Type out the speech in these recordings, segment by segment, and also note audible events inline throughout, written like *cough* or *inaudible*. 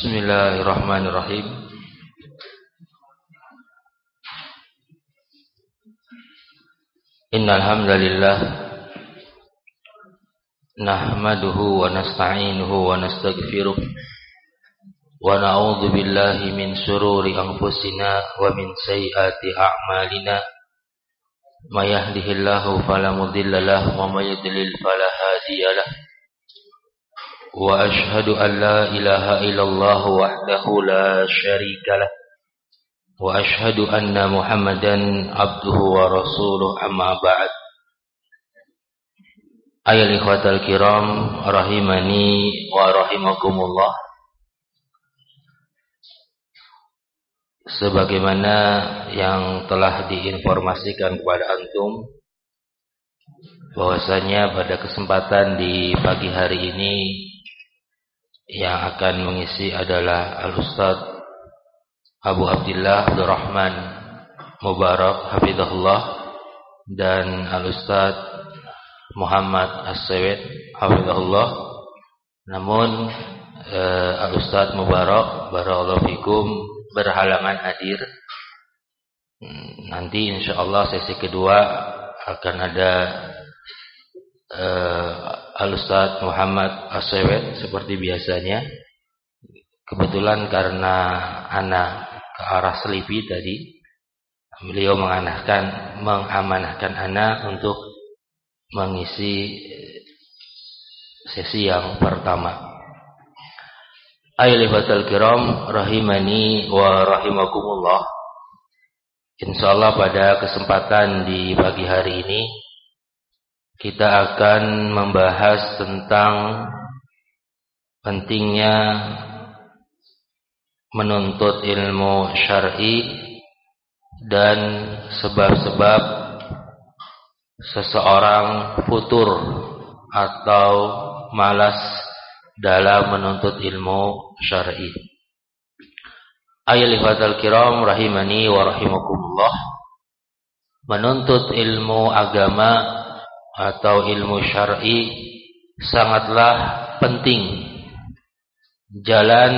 Bismillahirrahmanirrahim. Innal hamdalillah nahmaduhu wa nasta'inuhu wa nastaghfiruh wa na'udzu billahi min shururi anfusina wa min sayyiati a'malina. May yahdihillahu wa may yudlil fala hadiya an la ilaha illallah wahdahu la syarika lahu wa ashhadu anna muhammadan abduhu wa rasuluh amma ba'd ayol ikhwatal kiram rahimani wa rahimakumullah sebagaimana yang telah diinformasikan kepada antum bahwasanya pada kesempatan di pagi hari ini yang akan mengisi adalah Al-Ustaz Abu Abdullah Abdurrahman Mubarak Hafizahullah dan Al-Ustaz Muhammad As-Sawid Hafizahullah. Namun uh, Al-Ustaz Mubarak Barakallahu Fikum berhalangan hadir. Hmm, nanti insyaAllah sesi kedua akan ada uh, Al-Ustaz Muhammad As-Sawid seperti biasanya kebetulan karena anak ke arah Selipi tadi beliau mengamanahkan mengamanahkan anak untuk mengisi sesi yang pertama. Ayyuhal kiram rahimani wa rahimakumullah. Insyaallah pada kesempatan di pagi hari ini kita akan membahas tentang pentingnya menuntut ilmu syar'i dan sebab-sebab seseorang futur atau malas dalam menuntut ilmu syar'i. Ayyuhal kiram rahimani wa rahimakumullah. Menuntut ilmu agama atau ilmu syar'i sangatlah penting jalan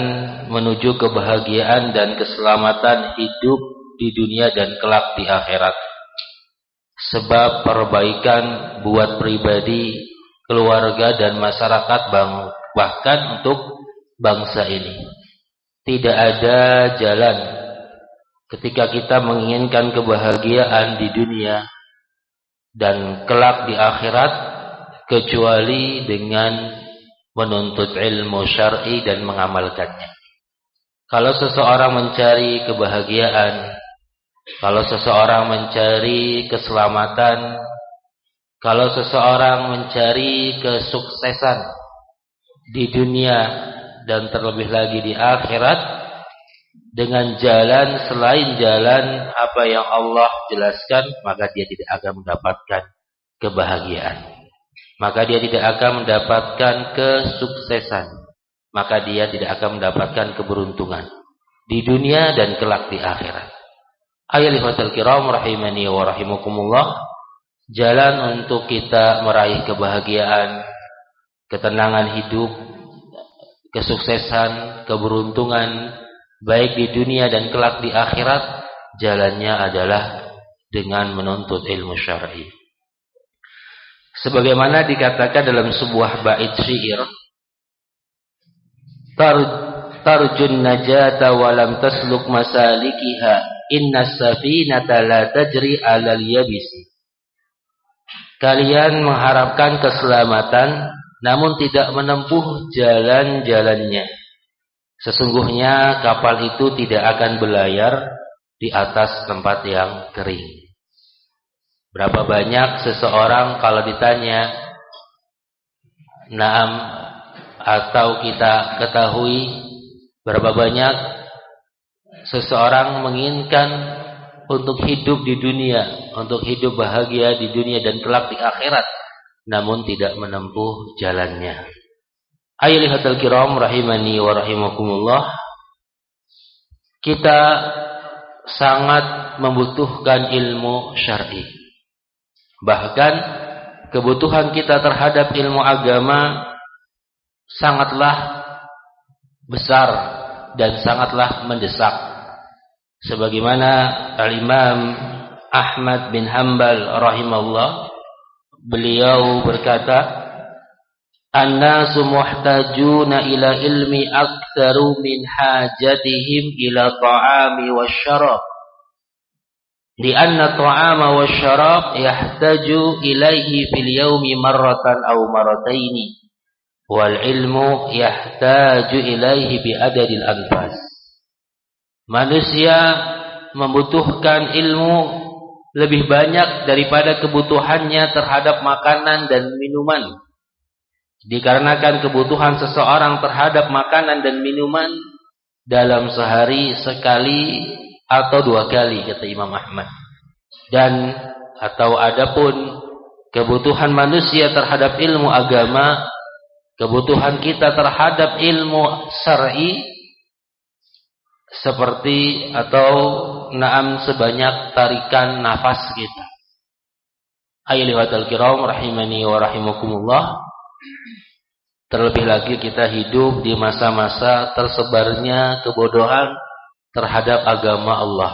menuju kebahagiaan dan keselamatan hidup di dunia dan kelak di akhirat. Sebab perbaikan buat pribadi, keluarga dan masyarakat bahkan untuk bangsa ini. Tidak ada jalan ketika kita menginginkan kebahagiaan di dunia dan kelak di akhirat kecuali dengan menuntut ilmu syar'i dan mengamalkannya. Kalau seseorang mencari kebahagiaan, kalau seseorang mencari keselamatan, kalau seseorang mencari kesuksesan di dunia dan terlebih lagi di akhirat dengan jalan selain jalan apa yang Allah jelaskan, maka dia tidak akan mendapatkan kebahagiaan maka dia tidak akan mendapatkan kesuksesan. Maka dia tidak akan mendapatkan keberuntungan di dunia dan kelak di akhirat. Ayyuhal kiram rahimani wa rahimakumullah. Jalan untuk kita meraih kebahagiaan, ketenangan hidup, kesuksesan, keberuntungan baik di dunia dan kelak di akhirat, jalannya adalah dengan menuntut ilmu syar'i. Sebagaimana dikatakan dalam sebuah bait syair, Tar tarjun najata wa lam tasluk masalikiha inna safinata la tajri 'alal yabisi. Kalian mengharapkan keselamatan namun tidak menempuh jalan-jalannya. Sesungguhnya kapal itu tidak akan berlayar di atas tempat yang kering. Berapa banyak seseorang kalau ditanya naam atau kita ketahui berapa banyak seseorang menginginkan untuk hidup di dunia, untuk hidup bahagia di dunia dan kelak di akhirat, namun tidak menempuh jalannya. Ayyuhal kiram rahimani wa rahimakumullah. Kita sangat membutuhkan ilmu syar'i. Bahkan kebutuhan kita terhadap ilmu agama sangatlah besar dan sangatlah mendesak. Sebagaimana Al-Imam Ahmad bin Hanbal rahimahullah beliau berkata An-nasu muhtajuna ila ilmi aktsaru min hajatihim ila ta'ami wasyarab. Lianna ta'ama wasyarab yahtaju ilaihi fil yawmi marratan aw marrataini. Wal ilmu yahtaju ilaihi. Manusia membutuhkan ilmu lebih banyak daripada kebutuhannya terhadap makanan dan minuman. Dikarenakan kebutuhan seseorang terhadap makanan dan minuman dalam sehari sekali atau dua kali kata Imam Ahmad. Dan atau adapun kebutuhan manusia terhadap ilmu agama, kebutuhan kita terhadap ilmu syar'i seperti atau naam sebanyak tarikan nafas kita. Ayyuhal kiram rahimani wa rahimakumullah. Terlebih lagi kita hidup di masa-masa tersebarnya kebodohan terhadap agama Allah.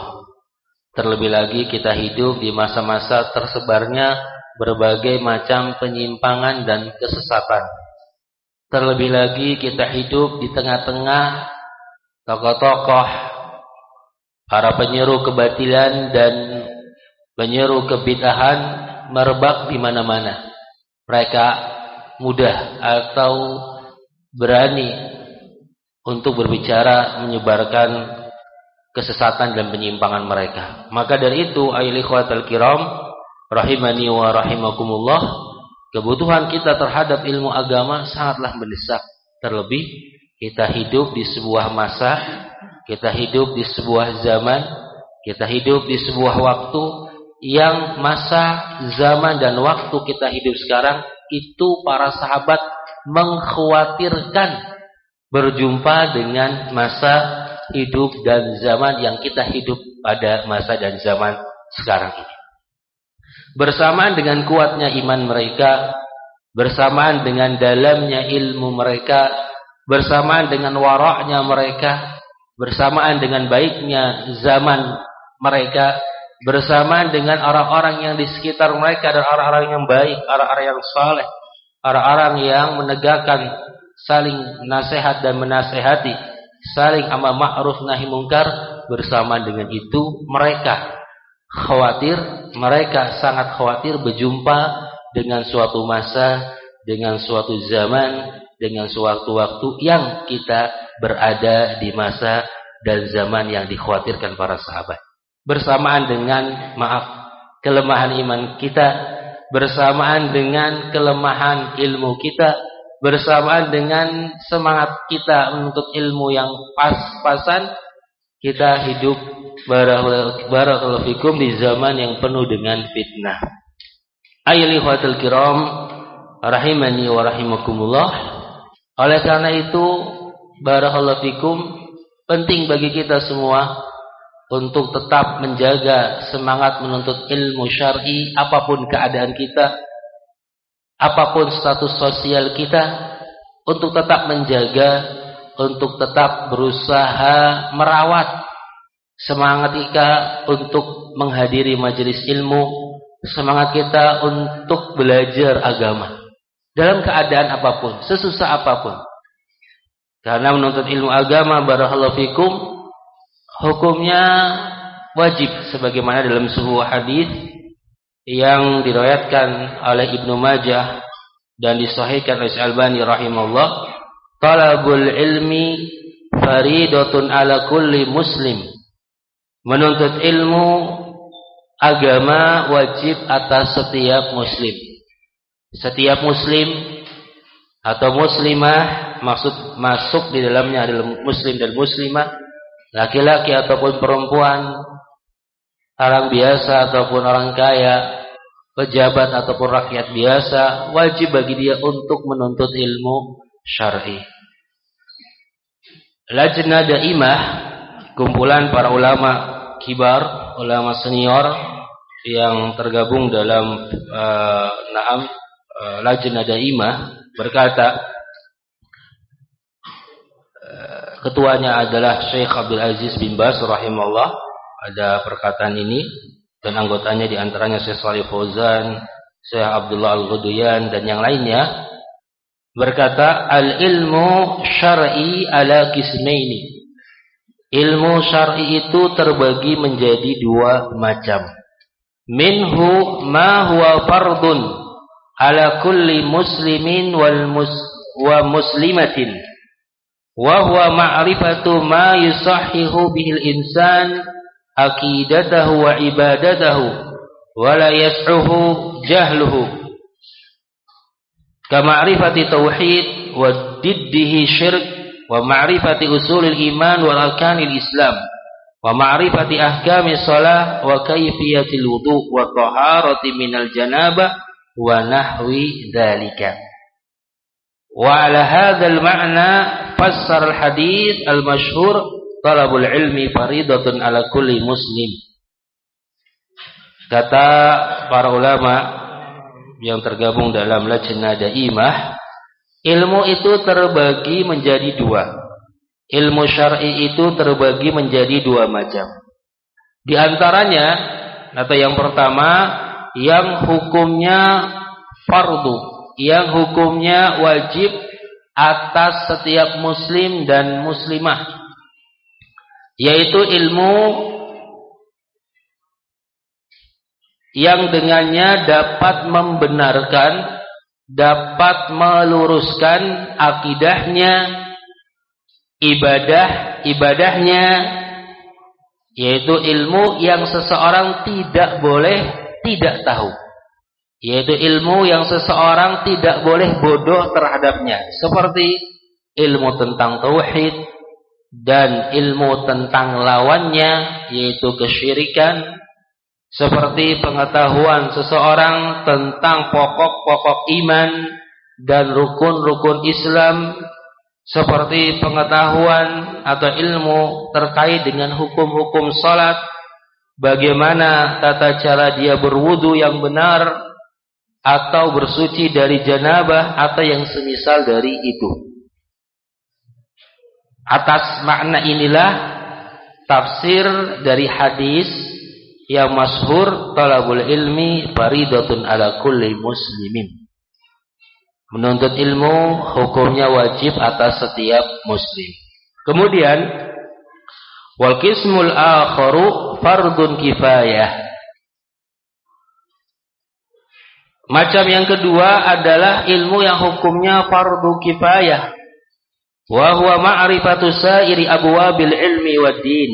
Terlebih lagi kita hidup di masa-masa tersebarnya berbagai macam penyimpangan dan kesesatan. Terlebih lagi kita hidup di tengah-tengah tokoh-tokoh para penyeru kebatilan dan penyeru kebid'ahan merebak di mana-mana. Mereka mudah atau berani untuk berbicara menyebarkan kesesatan dan penyimpangan mereka. Maka dari itu ayil ikhwatal kiram rahimani wa rahimakumullah, kebutuhan kita terhadap ilmu agama sangatlah mendesak. Terlebih kita hidup di sebuah masa, kita hidup di sebuah zaman, kita hidup di sebuah waktu yang masa, zaman dan waktu kita hidup sekarang itu para sahabat mengkhawatirkan berjumpa dengan masa hidup dan zaman yang kita hidup pada masa dan zaman sekarang ini. Bersamaan dengan kuatnya iman mereka, bersamaan dengan dalamnya ilmu mereka, bersamaan dengan waraknya mereka, bersamaan dengan baiknya zaman mereka, bersamaan dengan orang-orang yang di sekitar mereka dan orang-orang yang baik, orang-orang yang saleh, orang-orang yang menegakkan saling nasihat dan menasehati, saling amar ma'ruf nahi mungkar bersamaan dengan itu mereka khawatir, mereka sangat khawatir berjumpa dengan suatu masa, dengan suatu zaman, dengan suatu waktu yang kita berada di masa dan zaman yang dikhawatirkan para sahabat bersamaan dengan maaf kelemahan iman kita bersamaan dengan kelemahan ilmu kita bersamaan dengan semangat kita untuk ilmu yang pas-pasan kita hidup barakallahu fikum di zaman yang penuh dengan fitnah. Ayyuhal kiram rahimani wa rahimakumullah. Oleh karena itu barakallahu fikum penting bagi kita semua untuk tetap menjaga semangat menuntut ilmu syar'i apa pun keadaan kita apa pun status sosial kita untuk tetap menjaga untuk tetap berusaha merawat semangat kita untuk menghadiri majelis ilmu semangat kita untuk belajar agama. Dalam keadaan apa pun sesusah apa pun. Karena menuntut ilmu agama barakallahu fikum hukumnya wajib sebagaimana dalam sebuah hadis yang diriwayatkan oleh Ibnu Majah dan disahihkan oleh Al-Albani rahimahullah talabul ilmi faridatun ala kulli muslim. Menuntut ilmu agama wajib atas setiap muslim. Setiap muslim atau muslimah maksud masuk di dalamnya adalah muslim dan muslimah laki-laki ataupun perempuan, orang biasa ataupun orang kaya, pejabat ataupun rakyat biasa, wajib bagi dia untuk menuntut ilmu syar'i. Lajnah Daimah, kumpulan para ulama kibar, ulama senior yang tergabung dalam uh, Naam uh, Lajnah Daimah berkata Eh, ketuanya adalah Syekh Abdul Aziz bin Bas rahimahullah. Ada perkataan ini dan anggotanya di antaranya Syekh Salih Fauzan, Syekh Abdullah Al-Ghuduyan dan yang lainnya berkata al-ilmu syar'i ala kismaini. Ilmu syar'i itu terbagi menjadi dua macam. Minhu ma huwa fardun ala kulli muslimin wal mus wa muslimatin wa huwa ma'rifatu ma yusahhihu bihil insan aqidatahu wa ibadatahu wa la yas'uhu jahluhu. Kama'rifati tauhid wa diddihi syirk wa ma'rifati usulil iman wa arkanil islam wa ma'rifati ahkami salah wa kayfiyatil wudu wa taharati minal janabah wa nahwi dhalika wa ala hadzal ma'na fassara al hadits al mashhur talabul ilmi faridatun ala kulli muslim. Kata para ulama yang tergabung dalam lajnah daimah ilmu itu terbagi menjadi dua. Ilmu syar'i itu terbagi menjadi dua macam. Di antaranya atau yang pertama yang hukumnya fardu, yang hukumnya wajib atas setiap muslim dan muslimah, yaitu ilmu yang dengannya dapat membenarkan, dapat meluruskan akidahnya, ibadah ibadahnya, yaitu ilmu yang seseorang tidak boleh tidak tahu. Yaitu ilmu yang seseorang tidak boleh bodoh terhadapnya. Seperti ilmu tentang tauhid dan ilmu tentang lawannya yaitu kesyirikan. Seperti pengetahuan seseorang tentang pokok-pokok iman dan rukun-rukun Islam seperti pengetahuan atau ilmu terkait dengan hukum-hukum salat bagaimana tata cara dia berwudu yang benar atau bersuci dari janabah atau yang semisal dari itu. Atas makna inilah tafsir dari hadis yang masyhur talabul ilmi faridatun ala kulli muslimin. Menuntut ilmu hukumnya wajib atas setiap muslim. Kemudian Wal qismul akharu fardun kifayah. Macam yang kedua adalah ilmu yang hukumnya fardu kifayah. Wa huwa ma'rifatu sa'iri abwabil ilmi wad din.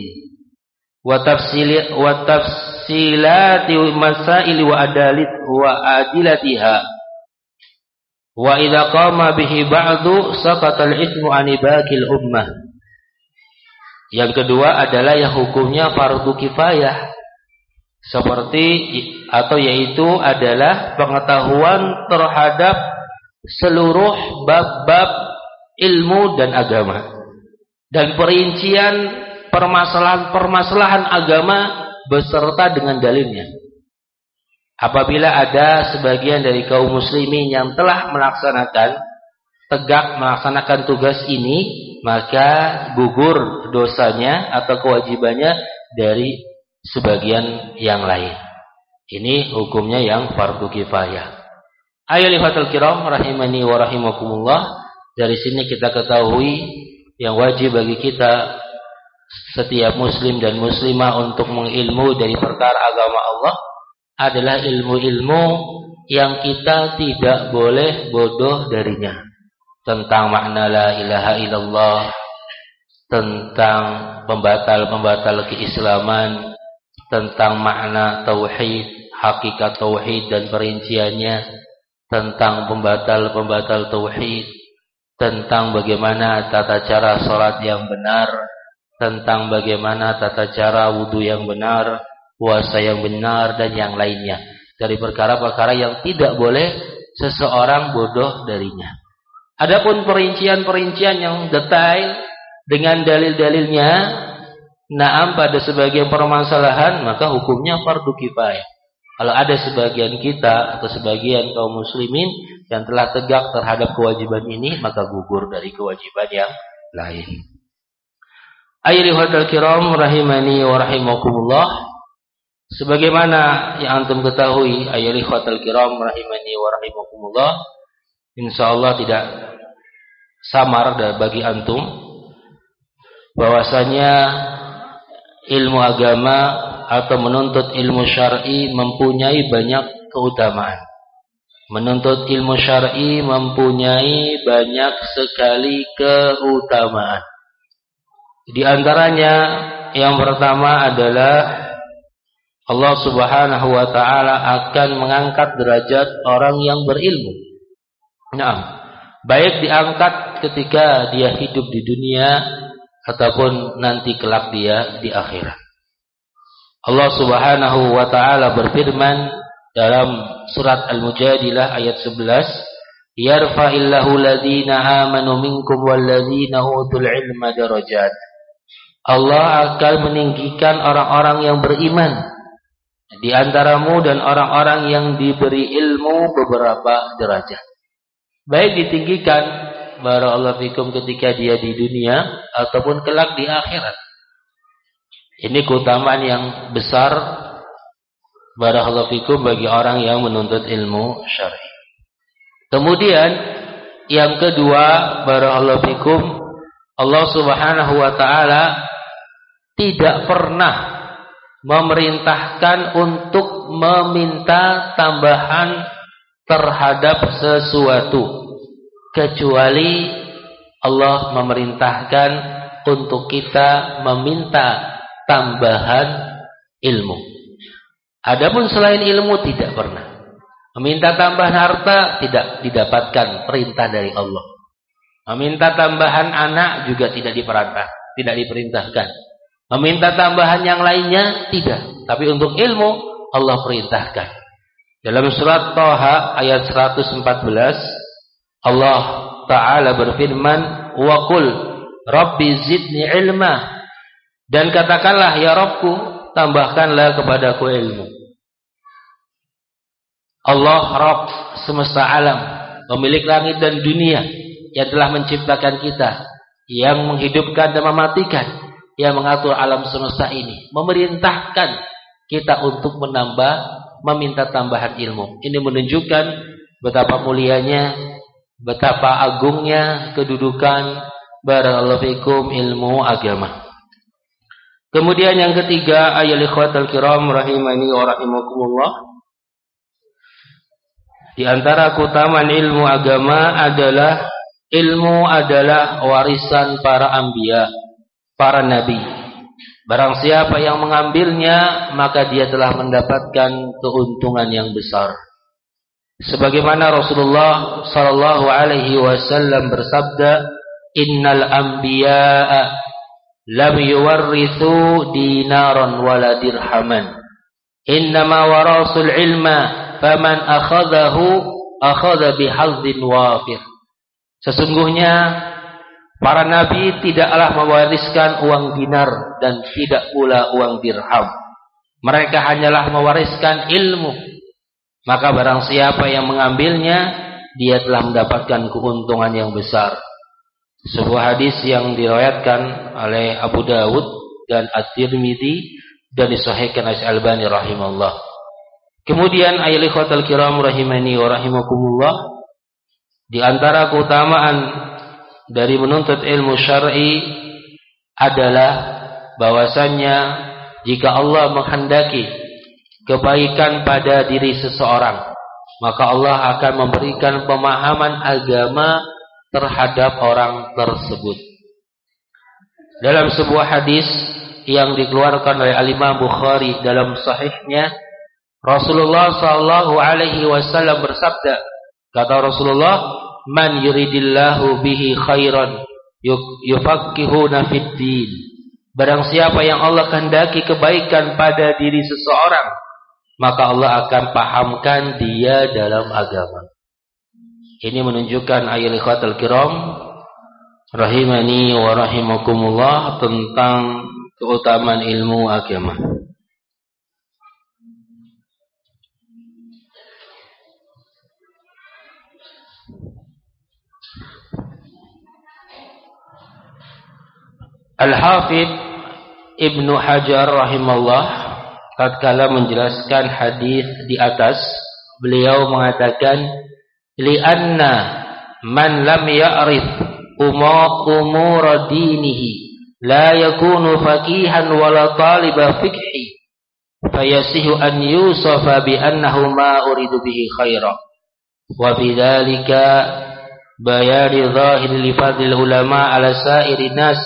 Wa tafsili wa tafsilati masail wa adalit wa adilatiha. Wa idza qama bihi ba'du saqata al-ithmu an baqil ummah. Yang kedua adalah yang hukumnya fardu kifayah. Seperti atau yaitu adalah pengetahuan terhadap seluruh bab-bab ilmu dan agama. Dan perincian permasalahan-permasalahan agama beserta dengan dalilnya. Apabila ada sebagian dari kaum muslimin yang telah melaksanakan tegak melaksanakan tugas ini maka gugur dosanya atau kewajibannya dari sebagian yang lain. Ini hukumnya yang fardu kifayah. Ayo lihatul kiram rahimani wa rahimakumullah. Dari sini kita ketahui yang wajib bagi kita setiap muslim dan muslimah untuk mengilmu dari perkara agama Allah adalah ilmu-ilmu yang kita tidak boleh bodoh darinya tentang makna la ilaha illallah, tentang pembatal-pembatal keislaman, tentang makna tauhid, hakikat tauhid dan perinciannya, tentang pembatal-pembatal tauhid, tentang bagaimana tata cara sholat yang benar, tentang bagaimana tata cara wudhu yang benar, puasa yang benar dan yang lainnya. Dari perkara-perkara yang tidak boleh seseorang bodoh darinya. Adapun perincian-perincian yang detail dengan dalil-dalilnya, naam pada sebagian permasalahan maka hukumnya fardu kifayah. Kalau ada sebagian kita atau sebagian kaum muslimin yang telah tegak terhadap kewajiban ini, maka gugur dari kewajiban yang lain. Ayyuhal kiram rahimani wa rahimakumullah. Sebagaimana yang antum ketahui ayyuhal kiram rahimani wa rahimakumullah, insyaallah tidak samar bagi antum bahwasanya ilmu agama atau menuntut ilmu syar'i mempunyai banyak keutamaan. Menuntut ilmu syar'i mempunyai banyak sekali keutamaan. Di antaranya yang pertama adalah Allah Subhanahu wa taala akan mengangkat derajat orang yang berilmu. Nah, baik diangkat ketika dia hidup di dunia ataupun nanti kelak dia di akhirat. Allah Subhanahu wa taala berfirman dalam surat Al-Mujadilah ayat 11 yarfa'illahu ladhina amanu minkum walladhina utul ilma darajat Allah akan meninggikan orang-orang yang beriman di antaramu dan orang-orang yang diberi ilmu beberapa derajat baik ditinggikan barakallahu fikum ketika dia di dunia ataupun kelak di akhirat ini keutamaan yang besar barakallahu fikum bagi orang yang menuntut ilmu syar'i. Kemudian yang kedua barakallahu fikum Allah Subhanahu wa taala tidak pernah memerintahkan untuk meminta tambahan terhadap sesuatu kecuali Allah memerintahkan untuk kita meminta tambahan ilmu. Adapun selain ilmu tidak pernah. Meminta tambahan harta tidak didapatkan perintah dari Allah. Meminta tambahan anak juga tidak diperintah, tidak diperintahkan. Meminta tambahan yang lainnya tidak. Tapi untuk ilmu Allah perintahkan. Dalam surat Toha ayat 114 Allah Ta'ala berfirman Wa qul Rabbi zidni ilma Dan katakanlah ya Rabbku Tambahkanlah kepadaku ilmu Allah Rabb semesta alam, pemilik langit dan dunia yang telah menciptakan kita, yang menghidupkan dan mematikan, yang mengatur alam semesta ini, memerintahkan kita untuk menambah, meminta tambahan ilmu. Ini menunjukkan betapa mulianya, betapa agungnya kedudukan barakallahu fikum ilmu agama. Kemudian yang ketiga, ayat ikhwatal kiram rahimani wa rahimakumullah. Di antara keutamaan ilmu agama adalah ilmu adalah warisan para ambia, para nabi. Barang siapa yang mengambilnya, maka dia telah mendapatkan keuntungan yang besar. Sebagaimana Rasulullah sallallahu alaihi wasallam bersabda, "Innal anbiya'a lam yuwarrithu dinaran wala dirhaman. Innama warasul ilma faman akhadahu akhadha bihadzin wafir. Sesungguhnya para nabi tidaklah mewariskan uang dinar dan tidak pula uang dirham. Mereka hanyalah mewariskan ilmu. Maka barang siapa yang mengambilnya, dia telah mendapatkan keuntungan yang besar. Sebuah hadis yang diriwayatkan oleh Abu Dawud dan At-Tirmidzi dan disahihkan oleh Al-Albani rahimahullah. Kemudian ayat ikhwatal kiram rahimani wa rahimakumullah di antara keutamaan dari menuntut ilmu syar'i adalah bahwasannya jika Allah menghendaki kebaikan pada diri seseorang maka Allah akan memberikan pemahaman agama terhadap orang tersebut. Dalam sebuah hadis yang dikeluarkan oleh Al-Imam Bukhari dalam sahihnya Rasulullah sallallahu alaihi wasallam bersabda, kata Rasulullah, "Man yuridillahu bihi khairan yufaqqihuna fid din." Barang siapa yang Allah kehendaki kebaikan pada diri seseorang, maka Allah akan pahamkan dia dalam agama. Ini menunjukkan ayat ikhwatul kiram rahimani wa rahimakumullah tentang keutamaan ilmu agama. Al-Hafidh Ibnu Hajar rahimahullah tatkala menjelaskan hadis di atas beliau mengatakan li'anna man lam ya'rif umur dinihi la yakunu faqihan wala taliba fiqhi fayasihu an yusafa bi annahu ma uridu bihi khaira wa bidzalika bayani zahir li fadlil ulama ala sa'irin nas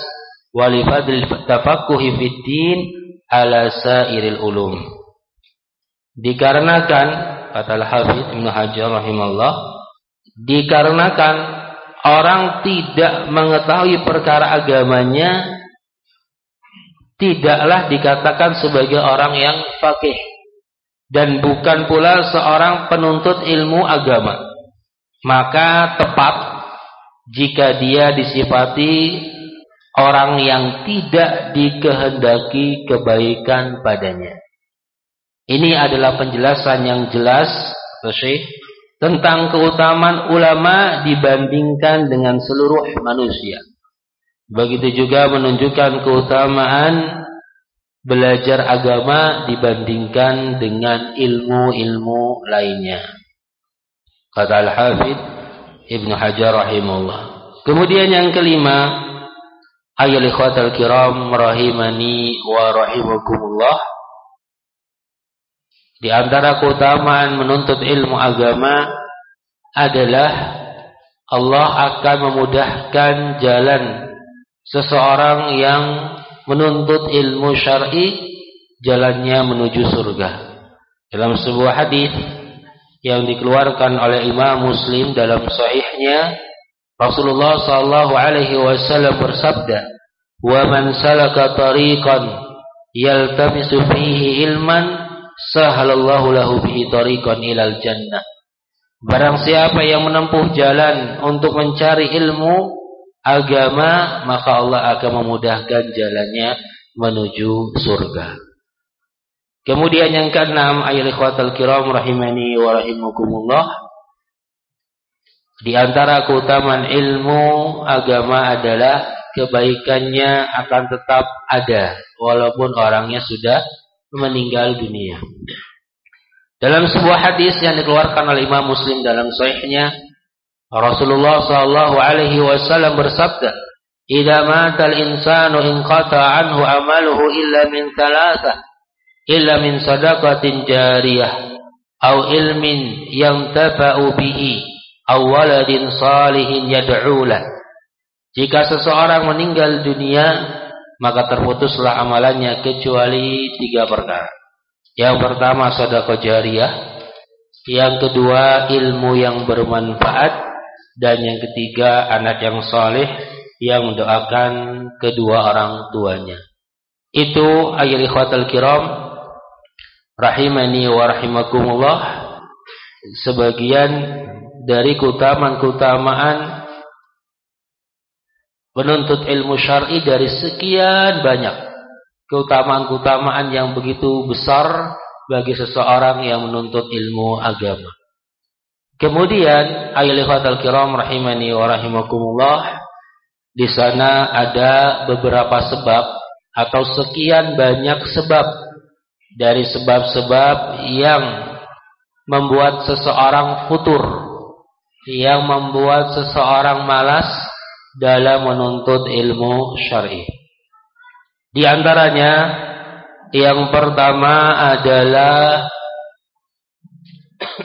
wa li fadlil tafaqquhi fid din ala sairil ulum. Dikarenakan kata Al-Hafidz Ibnu Hajar rahimahullah dikarenakan orang tidak mengetahui perkara agamanya tidaklah dikatakan sebagai orang yang fakih dan bukan pula seorang penuntut ilmu agama. Maka tepat jika dia disifati orang yang tidak dikehendaki kebaikan padanya ini adalah penjelasan yang jelas Syekh tentang keutamaan ulama dibandingkan dengan seluruh manusia. Begitu juga menunjukkan keutamaan belajar agama dibandingkan dengan ilmu-ilmu lainnya. Kata Al-Hafidh Ibn Hajar rahimahullah. Kemudian yang kelima, ayat ikhwatal kiram rahimani wa rahimakumullah. Di antara keutamaan menuntut ilmu agama adalah Allah akan memudahkan jalan seseorang yang menuntut ilmu syar'i jalannya menuju surga. Dalam sebuah hadis yang dikeluarkan oleh Imam Muslim dalam sahihnya Rasulullah sallallahu alaihi wasallam bersabda, "Wa man salaka tariqan yaltamisu fihi ilman sahalallahu lahu bihi tariqan ilal jannah. Barang siapa yang menempuh jalan untuk mencari ilmu agama, maka Allah akan memudahkan jalannya menuju surga. Kemudian yang keenam, ayat ikhwatal kiram rahimani wa rahimakumullah. Di antara keutamaan ilmu agama adalah kebaikannya akan tetap ada walaupun orangnya sudah meninggal dunia. Dalam sebuah hadis yang dikeluarkan oleh Imam Muslim dalam sahihnya, Rasulullah sallallahu alaihi wasallam bersabda, "Idza mata al-insanu inqata 'anhu 'amaluhu illa min thalathah, illa min sadaqatin jariyah, aw ilmin yantafa'u bihi, aw waladin salihin yad'u Jika seseorang meninggal dunia maka terputuslah amalannya kecuali tiga perkara. Yang pertama sedekah jariah, yang kedua ilmu yang bermanfaat dan yang ketiga anak yang saleh yang mendoakan kedua orang tuanya. Itu ayat ikhwatal kiram rahimani wa rahimakumullah sebagian dari keutamaan-keutamaan menuntut ilmu syar'i dari sekian banyak. Keutamaan-keutamaan yang begitu besar bagi seseorang yang menuntut ilmu agama. Kemudian ayat al-kiram rahimani wa rahimakumullah di sana ada beberapa sebab atau sekian banyak sebab. Dari sebab-sebab yang membuat seseorang futur, yang membuat seseorang malas dalam menuntut ilmu syar'i. Di antaranya yang pertama adalah *clears throat*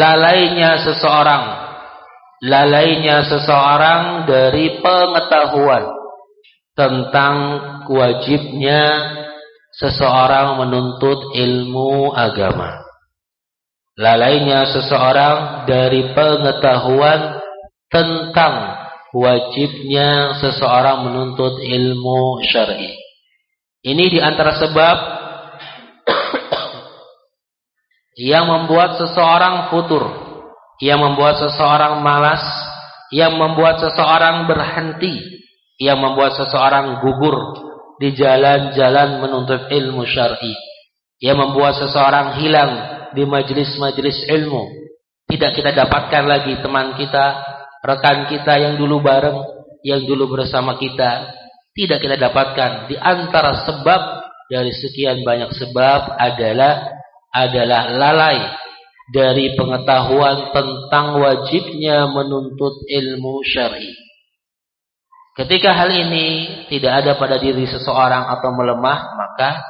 lalainya seseorang lalainya seseorang dari pengetahuan tentang wajibnya seseorang menuntut ilmu agama. Lalainya seseorang dari pengetahuan tentang wajibnya seseorang menuntut ilmu syar'i. Ini di antara sebab *coughs* yang membuat seseorang futur, yang membuat seseorang malas, yang membuat seseorang berhenti, yang membuat seseorang gugur di jalan-jalan menuntut ilmu syar'i, yang membuat seseorang hilang di majelis-majelis ilmu. Tidak kita dapatkan lagi teman kita rekan kita yang dulu bareng, yang dulu bersama kita, tidak kita dapatkan. Di antara sebab dari sekian banyak sebab adalah adalah lalai dari pengetahuan tentang wajibnya menuntut ilmu syar'i. Ketika hal ini tidak ada pada diri seseorang atau melemah, maka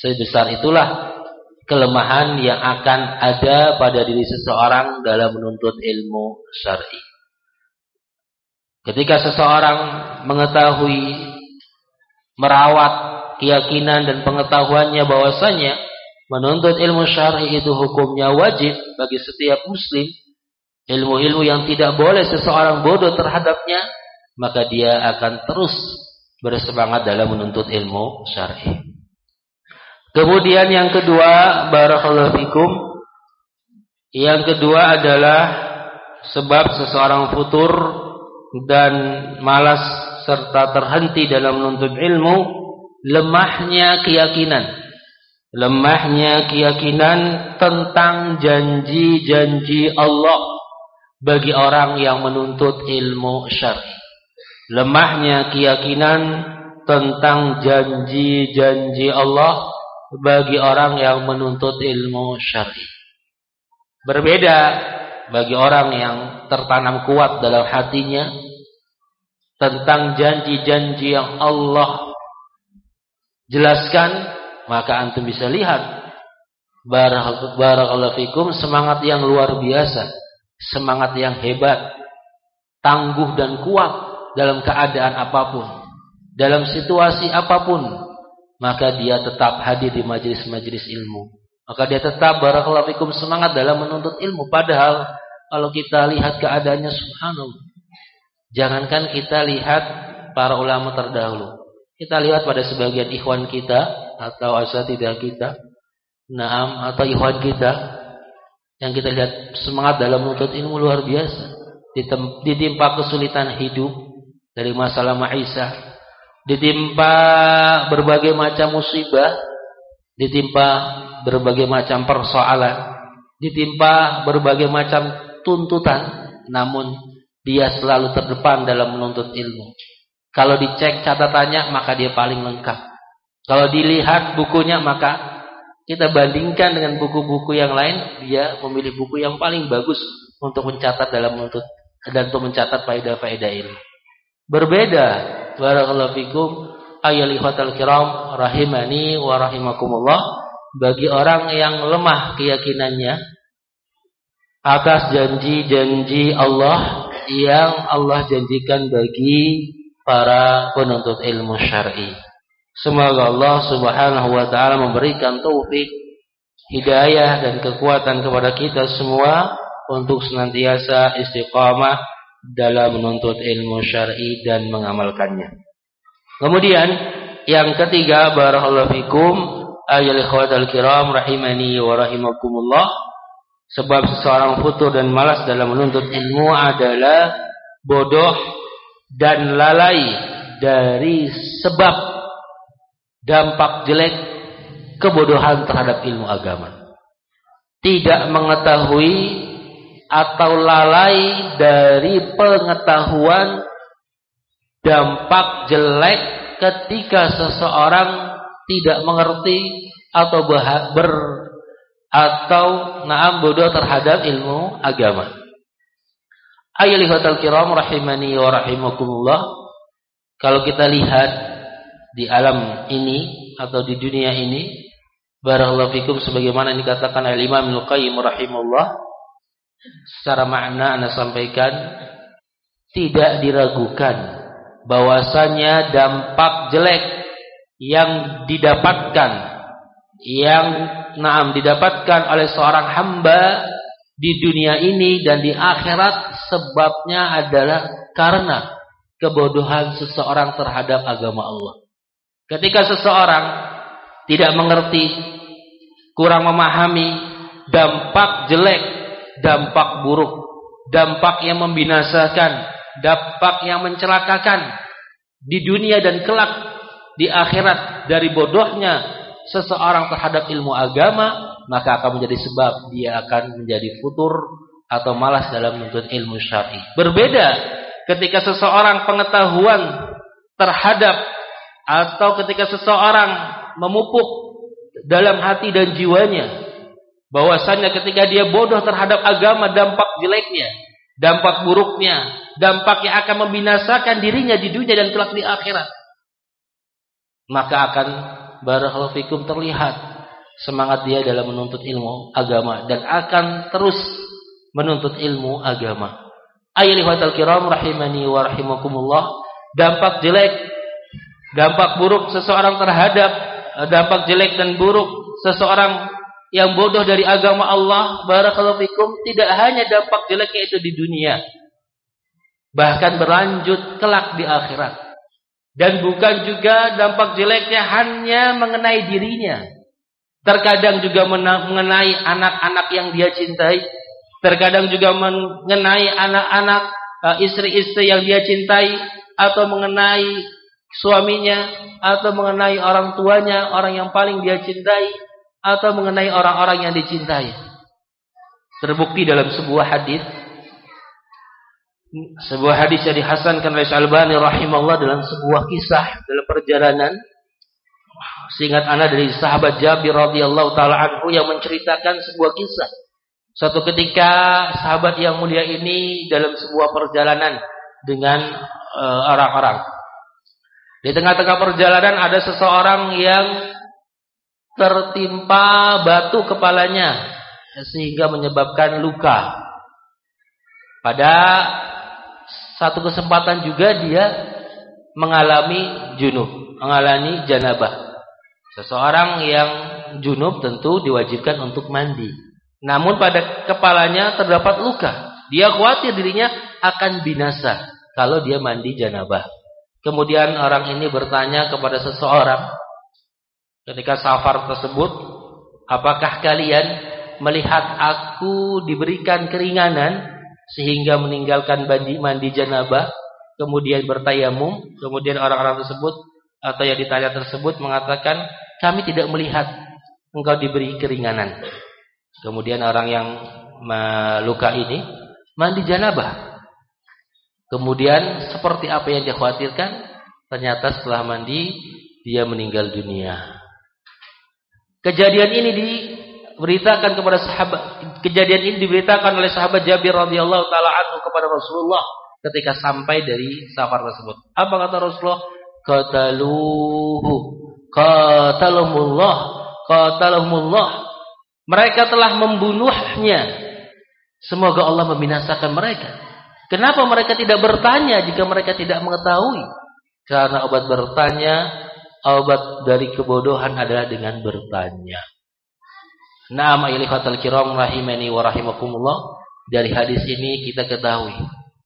sebesar itulah kelemahan yang akan ada pada diri seseorang dalam menuntut ilmu syar'i. Ketika seseorang mengetahui merawat keyakinan dan pengetahuannya bahwasanya menuntut ilmu syar'i itu hukumnya wajib bagi setiap muslim, ilmu-ilmu yang tidak boleh seseorang bodoh terhadapnya, maka dia akan terus bersemangat dalam menuntut ilmu syar'i. Kemudian yang kedua, barakallahu fikum, yang kedua adalah sebab seseorang futur dan malas serta terhenti dalam menuntut ilmu lemahnya keyakinan. Lemahnya keyakinan tentang janji-janji Allah bagi orang yang menuntut ilmu syar'i. Lemahnya keyakinan tentang janji-janji Allah bagi orang yang menuntut ilmu syar'i. Berbeda bagi orang yang tertanam kuat dalam hatinya tentang janji-janji yang Allah jelaskan maka antum bisa lihat barakallahu fikum semangat yang luar biasa semangat yang hebat tangguh dan kuat dalam keadaan apa pun dalam situasi apa pun maka dia tetap hadir di majelis-majelis ilmu maka dia tetap barakallahu semangat dalam menuntut ilmu. Padahal kalau kita lihat keadaannya subhanallah. Jangankan kita lihat para ulama terdahulu. Kita lihat pada sebagian ikhwan kita atau asatidah kita. Naam atau ikhwan kita. Yang kita lihat semangat dalam menuntut ilmu luar biasa. Ditimpa kesulitan hidup dari masalah ma'isah. Ditimpa berbagai macam musibah. Ditimpa berbagai macam persoalan, ditimpa berbagai macam tuntutan, namun dia selalu terdepan dalam menuntut ilmu. Kalau dicek catatannya, maka dia paling lengkap. Kalau dilihat bukunya, maka kita bandingkan dengan buku-buku yang lain, dia memilih buku yang paling bagus untuk mencatat dalam menuntut dan untuk mencatat faedah-faedah ilmu. Berbeda, barakallahu fikum, ayyuhal kiram rahimani wa rahimakumullah. Bagi orang yang lemah keyakinannya atas janji-janji Allah yang Allah janjikan bagi para penuntut ilmu syar'i. Semoga Allah Subhanahu wa taala memberikan taufik, hidayah dan kekuatan kepada kita semua untuk senantiasa istiqamah dalam menuntut ilmu syar'i dan mengamalkannya. Kemudian yang ketiga barakallahu fikum ayol ikhwatal kiram rahimani wa rahimakumullah sebab seseorang futur dan malas dalam menuntut ilmu adalah bodoh dan lalai dari sebab dampak jelek kebodohan terhadap ilmu agama tidak mengetahui atau lalai dari pengetahuan dampak jelek ketika seseorang tidak mengerti atau ber atau naam bodoh terhadap ilmu agama. Ayyuhal kiram rahimani wa rahimakumullah. Kalau kita lihat di alam ini atau di dunia ini, barakallahu fikum sebagaimana dikatakan oleh Imam Al-Qayyim rahimahullah, secara makna Anda sampaikan tidak diragukan bahwasanya dampak jelek yang didapatkan yang naam didapatkan oleh seorang hamba di dunia ini dan di akhirat sebabnya adalah karena kebodohan seseorang terhadap agama Allah. Ketika seseorang tidak mengerti, kurang memahami dampak jelek, dampak buruk, dampak yang membinasakan, dampak yang mencelakakan di dunia dan kelak di akhirat dari bodohnya seseorang terhadap ilmu agama, maka akan menjadi sebab dia akan menjadi futur atau malas dalam menuntut ilmu syar'i. Berbeda ketika seseorang pengetahuan terhadap atau ketika seseorang memupuk dalam hati dan jiwanya bahwasannya ketika dia bodoh terhadap agama dampak jeleknya, dampak buruknya, dampak yang akan membinasakan dirinya di dunia dan kelak di akhirat. Maka akan barakallahu terlihat semangat dia dalam menuntut ilmu agama dan akan terus menuntut ilmu agama. Ayyuhal kiram rahimani wa rahimakumullah, dampak jelek dampak buruk seseorang terhadap eh, dampak jelek dan buruk seseorang yang bodoh dari agama Allah barakallahu fikum tidak hanya dampak jeleknya itu di dunia bahkan berlanjut kelak di akhirat. Dan bukan juga dampak jeleknya hanya mengenai dirinya. Terkadang juga mengenai anak-anak yang dia cintai. Terkadang juga mengenai anak-anak eh, istri-istri yang dia cintai atau mengenai suaminya atau mengenai orang tuanya, orang yang paling dia cintai atau mengenai orang-orang yang dicintai. Terbukti dalam sebuah hadis. Sebuah hadis yang dihasankan oleh Al-Albani rahimahullah dalam sebuah kisah dalam perjalanan. Seingat anak dari sahabat Jabir radhiyallahu taala anhu yang menceritakan sebuah kisah. Suatu ketika sahabat yang mulia ini dalam sebuah perjalanan dengan eh, orang-orang. Uh, di tengah-tengah perjalanan ada seseorang yang tertimpa batu kepalanya sehingga menyebabkan luka. Pada satu kesempatan juga dia mengalami junub, mengalami janabah. Seseorang yang junub tentu diwajibkan untuk mandi. Namun pada kepalanya terdapat luka. Dia khawatir dirinya akan binasa kalau dia mandi janabah. Kemudian orang ini bertanya kepada seseorang ketika safar tersebut, apakah kalian melihat aku diberikan keringanan sehingga meninggalkan mandi, mandi janabah, kemudian bertayamum, kemudian orang-orang tersebut atau yang ditanya tersebut mengatakan kami tidak melihat engkau diberi keringanan. Kemudian orang yang meluka ini mandi janabah. Kemudian seperti apa yang dia khawatirkan, ternyata setelah mandi dia meninggal dunia. Kejadian ini diberitakan kepada sahabat kejadian ini diberitakan oleh sahabat Jabir radhiyallahu taala anhu kepada Rasulullah ketika sampai dari safar tersebut. Apa kata Rasulullah? Qataluhu qatalahumullah qatalahumullah mereka telah membunuhnya semoga Allah membinasakan mereka Kenapa mereka tidak bertanya jika mereka tidak mengetahui? Karena obat bertanya, obat dari kebodohan adalah dengan bertanya. Nama ilikhatul kiram rahimani wa rahimakumullah. Dari hadis ini kita ketahui.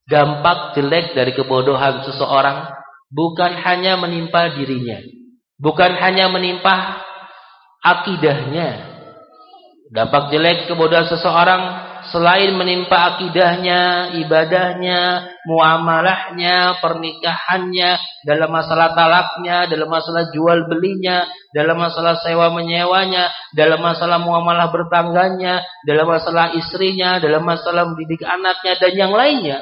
Dampak jelek dari kebodohan seseorang bukan hanya menimpa dirinya. Bukan hanya menimpa akidahnya. Dampak jelek kebodohan seseorang selain menimpa akidahnya, ibadahnya, muamalahnya, pernikahannya, dalam masalah talaknya, dalam masalah jual belinya, dalam masalah sewa menyewanya, dalam masalah muamalah bertangganya, dalam masalah istrinya, dalam masalah mendidik anaknya dan yang lainnya.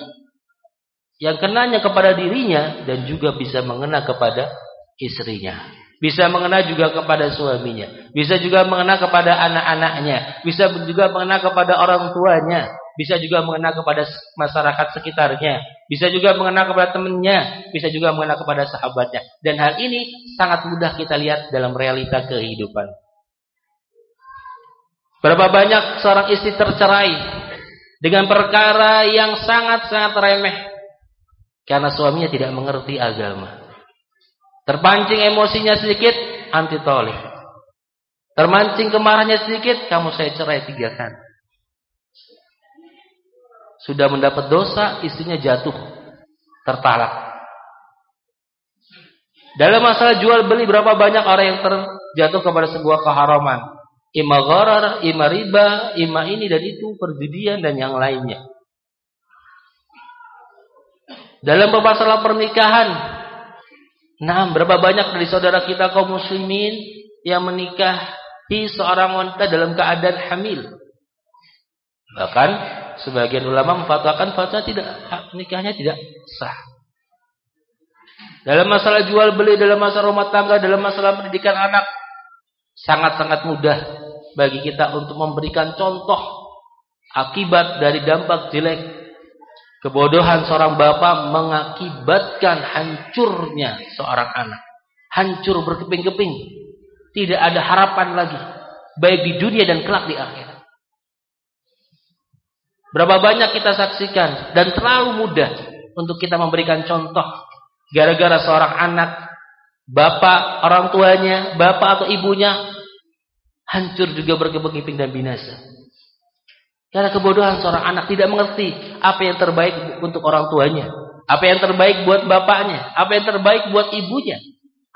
Yang kenanya kepada dirinya dan juga bisa mengena kepada istrinya. Bisa mengena juga kepada suaminya. Bisa juga mengena kepada anak-anaknya. Bisa juga mengena kepada orang tuanya. Bisa juga mengena kepada masyarakat sekitarnya. Bisa juga mengena kepada temannya. Bisa juga mengena kepada sahabatnya. Dan hal ini sangat mudah kita lihat dalam realita kehidupan. Berapa banyak seorang istri tercerai dengan perkara yang sangat-sangat remeh karena suaminya tidak mengerti agama. Terpancing emosinya sedikit, anti toleh. Termancing kemarahannya sedikit, kamu saya cerai tiga kali. Sudah mendapat dosa, istrinya jatuh. Tertalak. Dalam masalah jual beli, berapa banyak orang yang terjatuh kepada sebuah keharaman. Ima gharar, ima riba, ima ini dan itu, perjudian dan yang lainnya. Dalam masalah pernikahan, Nah, berapa banyak dari saudara kita kaum muslimin yang menikahi seorang wanita dalam keadaan hamil. Bahkan sebagian ulama memfatwakan fatwa tidak nikahnya tidak sah. Dalam masalah jual beli, dalam masalah rumah tangga, dalam masalah pendidikan anak sangat-sangat mudah bagi kita untuk memberikan contoh akibat dari dampak jelek kebodohan seorang bapak mengakibatkan hancurnya seorang anak. Hancur berkeping-keping. Tidak ada harapan lagi baik di dunia dan kelak di akhirat. Berapa banyak kita saksikan dan terlalu mudah untuk kita memberikan contoh Gara-gara seorang anak, bapak, orang tuanya, bapak atau ibunya hancur juga berkeping dan binasa. Karena kebodohan seorang anak tidak mengerti apa yang terbaik untuk orang tuanya, apa yang terbaik buat bapaknya, apa yang terbaik buat ibunya.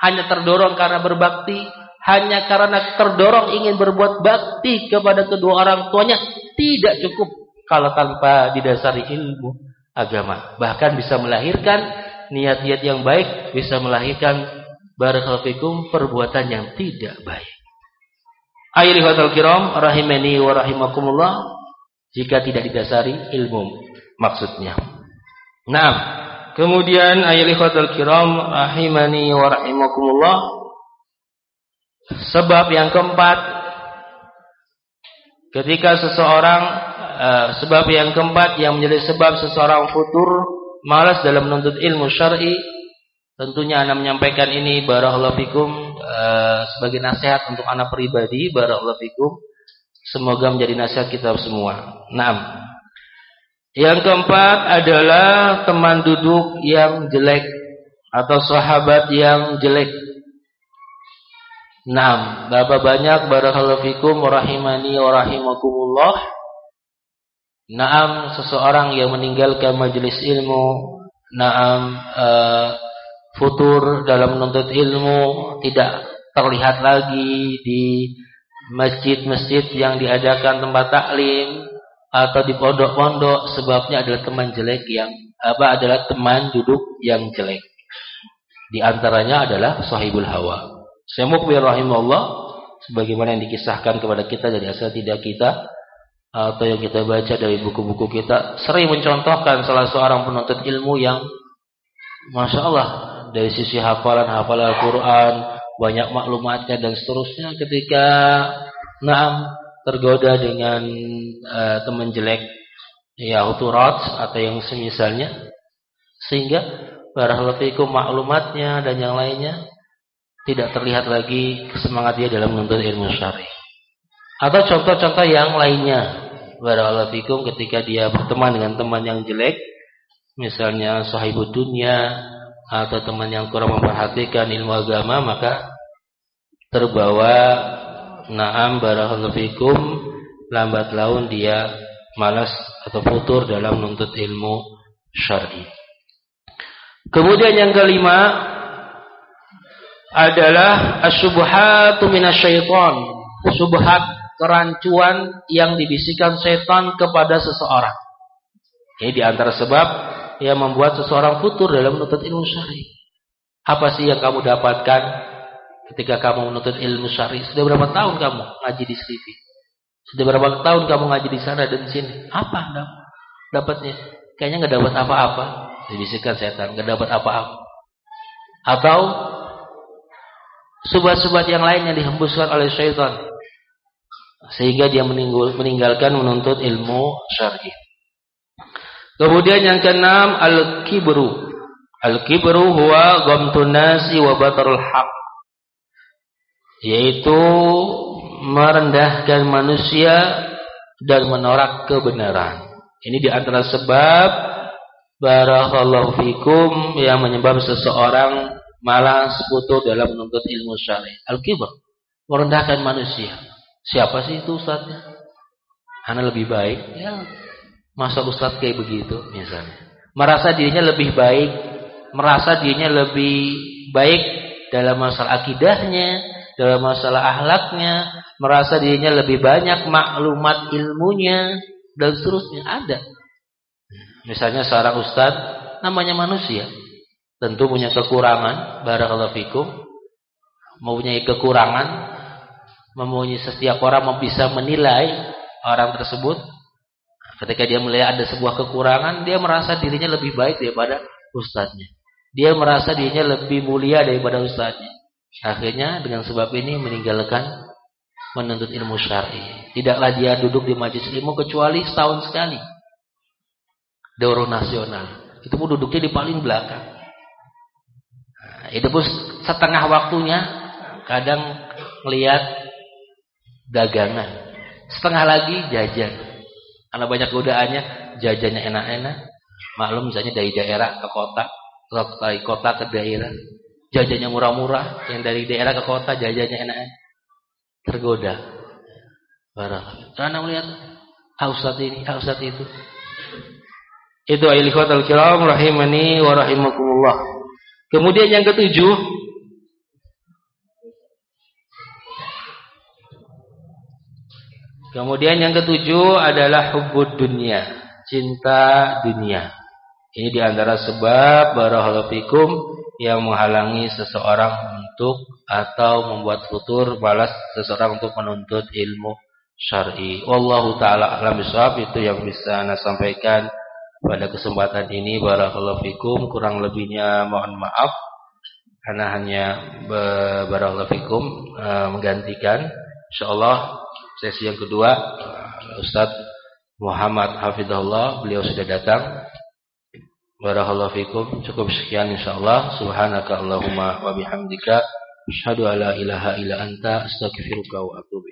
Hanya terdorong karena berbakti, hanya karena terdorong ingin berbuat bakti kepada kedua orang tuanya tidak cukup kalau tanpa didasari ilmu agama. Bahkan bisa melahirkan niat-niat yang baik bisa melahirkan barakallahu perbuatan yang tidak baik. Ayyuhal kiram rahimani wa rahimakumullah jika tidak didasari ilmu maksudnya. Nah, kemudian ayyuhal kiram rahimani wa rahimakumullah sebab yang keempat ketika seseorang uh, sebab yang keempat yang menjadi sebab seseorang futur malas dalam menuntut ilmu syar'i, tentunya anak menyampaikan ini barakallahu fikum uh, sebagai nasihat untuk anak pribadi barakallahu fikum. Semoga menjadi nasihat kita semua. Naam. Yang keempat adalah teman duduk yang jelek atau sahabat yang jelek. Naam, Bapak banyak barakallahu fikum rahimani wa rahimakumullah Naam seseorang yang meninggalkan majelis ilmu, naam uh, futur dalam menuntut ilmu tidak terlihat lagi di masjid-masjid yang diadakan tempat taklim atau di pondok-pondok sebabnya adalah teman jelek yang apa adalah teman duduk yang jelek. Di antaranya adalah sahibul hawa. Syekh rahimahullah sebagaimana yang dikisahkan kepada kita dari asal tidak kita atau yang kita baca dari buku-buku kita sering mencontohkan salah seorang penuntut ilmu yang Masya Allah dari sisi hafalan-hafalan Al-Quran banyak maklumatnya dan seterusnya ketika Naam tergoda dengan uh, teman jelek ya huturat atau yang semisalnya sehingga barakallahu maklumatnya dan yang lainnya tidak terlihat lagi semangat dia dalam menuntut ilmu syar'i atau contoh-contoh yang lainnya. Barakallahu ketika dia berteman dengan teman yang jelek, misalnya sahibud dunia atau teman yang kurang memperhatikan ilmu agama, maka terbawa naam barakallahu lambat laun dia malas atau futur dalam menuntut ilmu syar'i. Kemudian yang kelima adalah asyubhatu minasyaiton. Subhat kerancuan yang dibisikkan setan kepada seseorang. Ini di antara sebab yang membuat seseorang futur dalam menuntut ilmu syar'i. Apa sih yang kamu dapatkan ketika kamu menuntut ilmu syar'i? Sudah berapa tahun kamu ngaji di CV? Sudah berapa tahun kamu ngaji di sana dan di sini? Apa dapatnya? Kayaknya nggak dapat apa-apa. Dibisikkan setan, nggak dapat apa-apa. Atau subat-subat yang lain yang dihembuskan oleh syaitan sehingga dia meninggalkan menuntut ilmu syar'i. Kemudian yang keenam al-kibru. Al-kibru huwa ghamtun nasi wa batarul. Yaitu merendahkan manusia dan menolak kebenaran. Ini di antara sebab barakallahu fikum yang menyebab seseorang malas putus dalam menuntut ilmu syar'i. Al-kibr merendahkan manusia. Siapa sih itu ustadznya? Karena lebih baik. Ya, masa ustadz kayak begitu misalnya. Merasa dirinya lebih baik, merasa dirinya lebih baik dalam masalah akidahnya, dalam masalah ahlaknya, merasa dirinya lebih banyak maklumat ilmunya dan seterusnya. Ada. Misalnya seorang ustadz namanya manusia, tentu punya kekurangan, barakallahu fikum, mempunyai kekurangan memuji setiap orang bisa menilai orang tersebut. Ketika dia melihat ada sebuah kekurangan dia merasa dirinya lebih baik daripada ustadznya Dia merasa dirinya lebih mulia daripada ustaznya. Akhirnya dengan sebab ini meninggalkan menuntut ilmu syar'i. Tidaklah dia duduk di majelis ilmu kecuali setahun sekali. Daurah nasional. Itu pun duduknya di paling belakang. Nah, itu pun setengah waktunya kadang melihat dagangan. Setengah lagi jajan. Karena banyak godaannya, jajannya enak-enak. Maklum misalnya dari daerah ke kota, dari kota ke daerah. Jajannya murah-murah, yang dari daerah ke kota jajannya enak-enak. Tergoda. Barang. Karena melihat hausat ini, hausat itu. Itu al kiram rahimani wa rahimakumullah. Kemudian yang ketujuh, Kemudian yang ketujuh adalah hubud dunia, cinta dunia. Ini di antara sebab barakallahu fikum yang menghalangi seseorang untuk atau membuat futur balas seseorang untuk menuntut ilmu syar'i. Wallahu taala alam bisawab itu yang bisa saya sampaikan pada kesempatan ini. Barakallahu fikum. Kurang lebihnya mohon maaf. Karena hanya barakallahu fikum uh, menggantikan. Insyaallah Sesi yang kedua Ustaz Muhammad Hafidhullah Beliau sudah datang Barakallahu fikum. Cukup sekian insyaAllah. Subhanaka Allahumma wa bihamdika. Asyhadu ala ilaha illa anta Astaghfiruka wa atubu